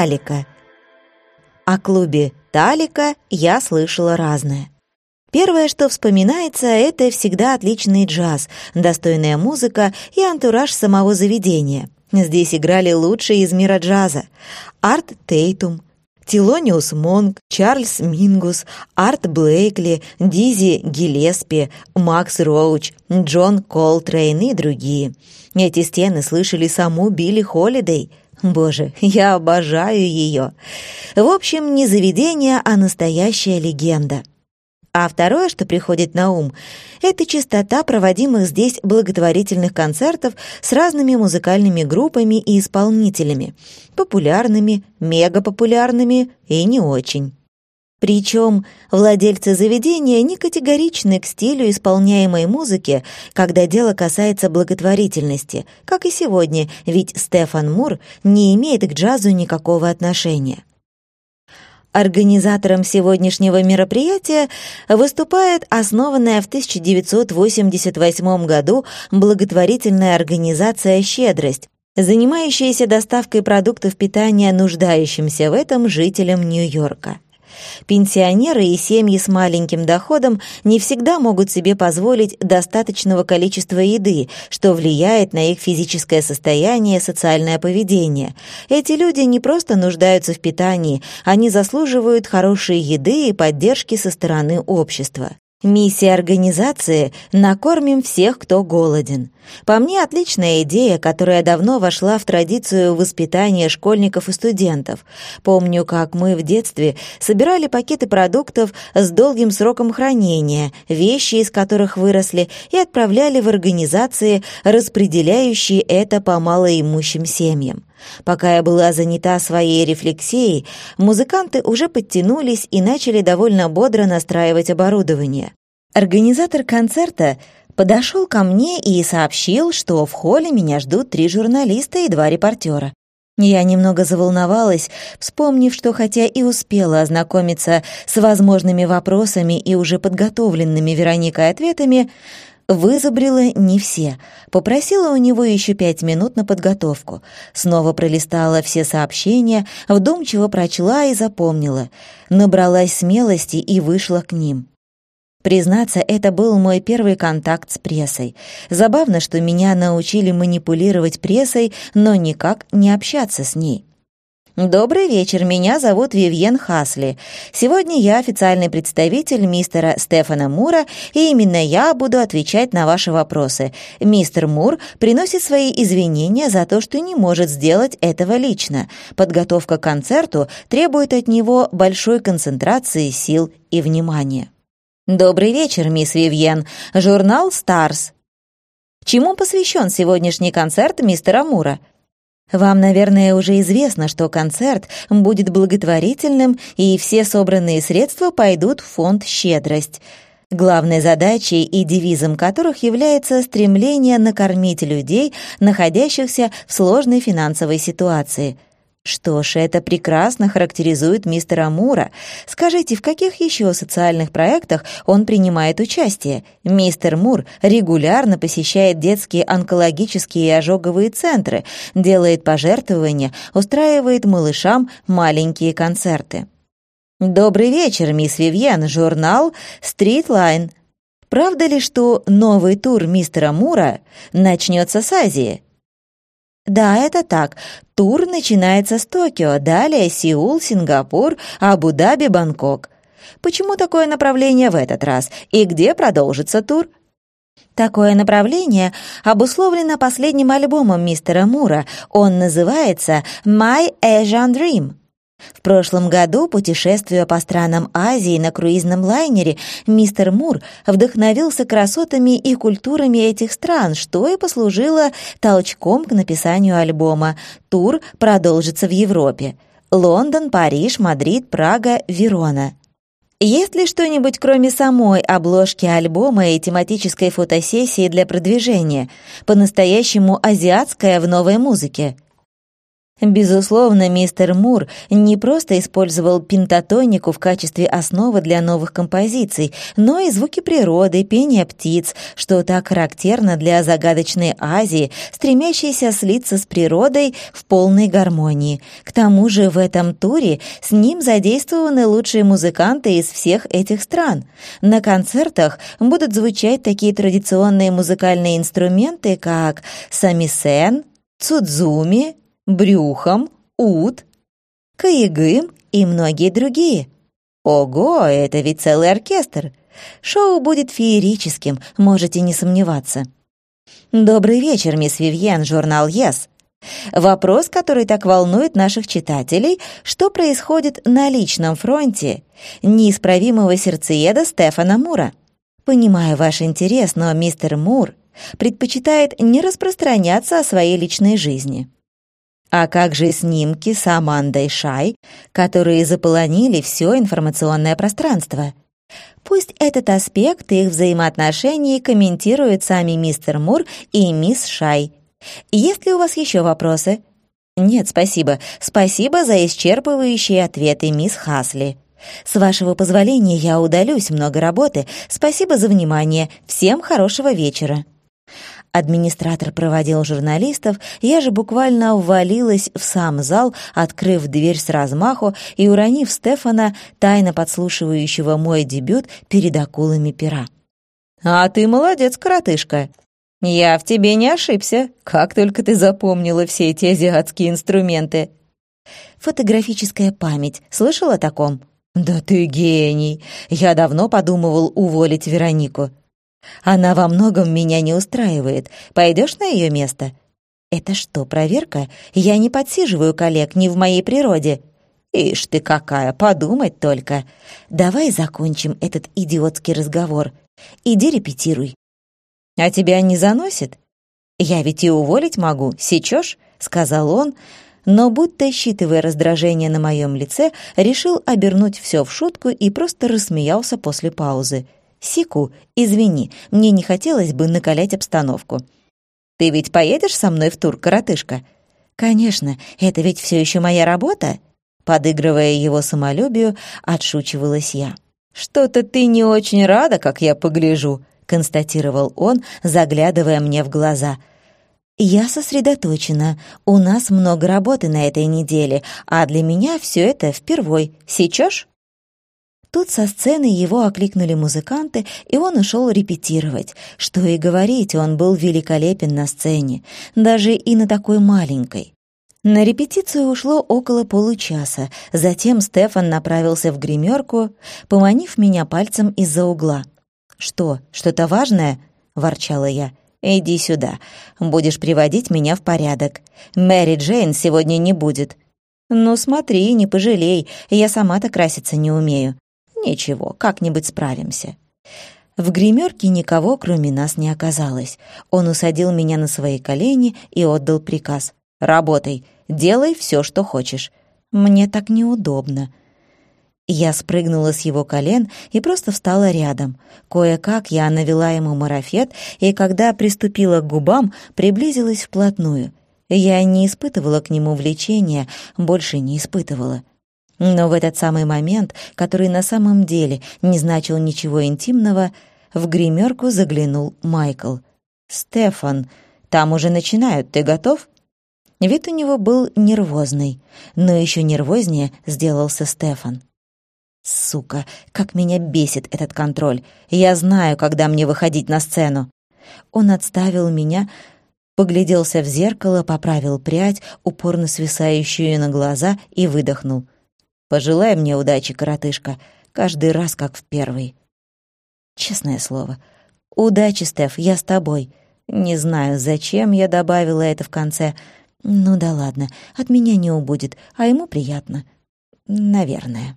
Талика. О клубе Талика я слышала разное. Первое, что вспоминается, это всегда отличный джаз, достойная музыка и антураж самого заведения. Здесь играли лучшие из мира джаза. Арт Тейтум, Телониус Монк, Чарльз Мингус, Арт Блейкли, Диззи Гиллеспи, Макс Роуч, Джон Колтрейн и другие. Эти стены слышали саму Билли Холидей. Боже, я обожаю ее. В общем, не заведение, а настоящая легенда. А второе, что приходит на ум, это частота проводимых здесь благотворительных концертов с разными музыкальными группами и исполнителями, популярными, мегапопулярными и не очень. Причем владельцы заведения не категоричны к стилю исполняемой музыки, когда дело касается благотворительности, как и сегодня, ведь Стефан Мур не имеет к джазу никакого отношения. Организатором сегодняшнего мероприятия выступает основанная в 1988 году благотворительная организация «Щедрость», занимающаяся доставкой продуктов питания нуждающимся в этом жителям Нью-Йорка. Пенсионеры и семьи с маленьким доходом не всегда могут себе позволить достаточного количества еды, что влияет на их физическое состояние и социальное поведение. Эти люди не просто нуждаются в питании, они заслуживают хорошей еды и поддержки со стороны общества. Миссия организации «Накормим всех, кто голоден». По мне, отличная идея, которая давно вошла в традицию воспитания школьников и студентов. Помню, как мы в детстве собирали пакеты продуктов с долгим сроком хранения, вещи из которых выросли, и отправляли в организации, распределяющие это по малоимущим семьям. Пока я была занята своей рефлексией, музыканты уже подтянулись и начали довольно бодро настраивать оборудование. Организатор концерта подошел ко мне и сообщил, что в холле меня ждут три журналиста и два репортера. Я немного заволновалась, вспомнив, что хотя и успела ознакомиться с возможными вопросами и уже подготовленными Вероникой ответами, Вызубрила не все. Попросила у него еще пять минут на подготовку. Снова пролистала все сообщения, вдумчиво прочла и запомнила. Набралась смелости и вышла к ним. Признаться, это был мой первый контакт с прессой. Забавно, что меня научили манипулировать прессой, но никак не общаться с ней. «Добрый вечер, меня зовут Вивьен Хасли. Сегодня я официальный представитель мистера Стефана Мура, и именно я буду отвечать на ваши вопросы. Мистер Мур приносит свои извинения за то, что не может сделать этого лично. Подготовка к концерту требует от него большой концентрации сил и внимания». «Добрый вечер, мисс Вивьен. Журнал «Старс». Чему посвящен сегодняшний концерт мистера Мура?» Вам, наверное, уже известно, что концерт будет благотворительным, и все собранные средства пойдут в фонд «Щедрость», главной задачей и девизом которых является стремление накормить людей, находящихся в сложной финансовой ситуации – что ж, это прекрасно характеризует мистера Мура. Скажите, в каких еще социальных проектах он принимает участие? Мистер Мур регулярно посещает детские онкологические и ожоговые центры, делает пожертвования, устраивает малышам маленькие концерты. Добрый вечер, мисс Вивьен, журнал «Стритлайн». Правда ли, что новый тур мистера Мура начнется с Азии? Да, это так. Тур начинается с Токио, далее Сеул, Сингапур, Абу-Даби, Бангкок. Почему такое направление в этот раз? И где продолжится тур? Такое направление обусловлено последним альбомом мистера Мура. Он называется «My Asian Dream». В прошлом году, путешествуя по странам Азии на круизном лайнере, мистер Мур вдохновился красотами и культурами этих стран, что и послужило толчком к написанию альбома. Тур продолжится в Европе. Лондон, Париж, Мадрид, Прага, Верона. Есть ли что-нибудь, кроме самой обложки альбома и тематической фотосессии для продвижения, по-настоящему азиатское в новой музыке? Безусловно, мистер Мур не просто использовал пентатонику в качестве основы для новых композиций, но и звуки природы, пение птиц, что так характерно для загадочной Азии, стремящейся слиться с природой в полной гармонии. К тому же в этом туре с ним задействованы лучшие музыканты из всех этих стран. На концертах будут звучать такие традиционные музыкальные инструменты, как самисен, цудзуми, брюхом, ут, каегым и многие другие. Ого, это ведь целый оркестр. Шоу будет феерическим, можете не сомневаться. Добрый вечер, мисс Вивьен, журнал «Yes». Вопрос, который так волнует наших читателей, что происходит на личном фронте неисправимого сердцееда Стефана Мура. Понимаю ваш интерес, но мистер Мур предпочитает не распространяться о своей личной жизни. А как же снимки с Амандой Шай, которые заполонили все информационное пространство? Пусть этот аспект их взаимоотношений комментируют сами мистер Мур и мисс Шай. Есть ли у вас еще вопросы? Нет, спасибо. Спасибо за исчерпывающие ответы, мисс Хасли. С вашего позволения я удалюсь, много работы. Спасибо за внимание. Всем хорошего вечера. Администратор проводил журналистов, я же буквально ввалилась в сам зал, открыв дверь с размаху и уронив Стефана, тайно подслушивающего мой дебют перед акулами пера. «А ты молодец, коротышка!» «Я в тебе не ошибся, как только ты запомнила все эти азиатские инструменты». «Фотографическая память. Слышал о таком?» «Да ты гений! Я давно подумывал уволить Веронику. Она во многом меня не устраивает. Пойдешь на ее место?» «Это что, проверка? Я не подсиживаю коллег, не в моей природе». «Ишь ты какая, подумать только. Давай закончим этот идиотский разговор. Иди репетируй». «А тебя не заносит?» «Я ведь и уволить могу, сечешь?» — сказал он, но, будто считывая раздражение на моем лице, решил обернуть все в шутку и просто рассмеялся после паузы. «Сику, извини, мне не хотелось бы накалять обстановку». «Ты ведь поедешь со мной в тур, коротышка?» «Конечно, это ведь все еще моя работа?» Подыгрывая его самолюбию, отшучивалась я. «Что-то ты не очень рада, как я погляжу», констатировал он, заглядывая мне в глаза. «Я сосредоточена. У нас много работы на этой неделе, а для меня все это впервой. Сечешь?» Тут со сцены его окликнули музыканты, и он ушел репетировать. Что и говорить, он был великолепен на сцене, даже и на такой маленькой. На репетицию ушло около получаса, затем Стефан направился в гримерку, поманив меня пальцем из-за угла. «Что, что-то важное?» — ворчала я. «Иди сюда, будешь приводить меня в порядок. Мэри Джейн сегодня не будет». «Ну смотри, не пожалей, я сама-то краситься не умею. Ничего, как-нибудь справимся. В гримерке никого, кроме нас, не оказалось. Он усадил меня на свои колени и отдал приказ. «Работай, делай все, что хочешь. Мне так неудобно». Я спрыгнула с его колен и просто встала рядом. Кое-как я навела ему марафет, и когда приступила к губам, приблизилась вплотную. Я не испытывала к нему влечения, больше не испытывала. Но в этот самый момент, который на самом деле не значил ничего интимного, в гримерку заглянул Майкл. «Стефан, там уже начинают, ты готов?» Вид у него был нервозный, но еще нервознее сделался Стефан. «Сука, как меня бесит этот контроль! Я знаю, когда мне выходить на сцену!» Он отставил меня, погляделся в зеркало, поправил прядь, упорно свисающую на глаза, и выдохнул. Пожелай мне удачи, коротышка, каждый раз как в первый. Честное слово. Удачи, Стеф, я с тобой. Не знаю, зачем я добавила это в конце. Ну да ладно, от меня не убудет, а ему приятно. Наверное.